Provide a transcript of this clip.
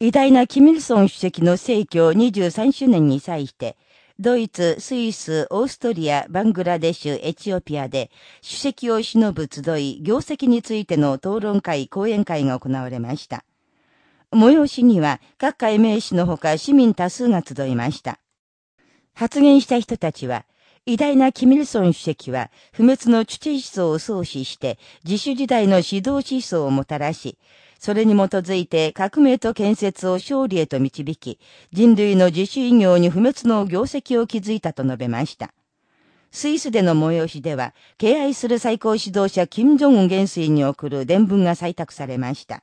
偉大なキミルソン主席の逝去23周年に際して、ドイツ、スイス、オーストリア、バングラデシュ、エチオピアで、主席を忍ぶ集い、業績についての討論会、講演会が行われました。催しには、各界名士のほか市民多数が集いました。発言した人たちは、偉大なキミルソン主席は、不滅の知知思想を創始して、自主時代の指導思想をもたらし、それに基づいて革命と建設を勝利へと導き、人類の自主医業に不滅の業績を築いたと述べました。スイスでの催しでは、敬愛する最高指導者金正恩元帥に送る伝聞が採択されました。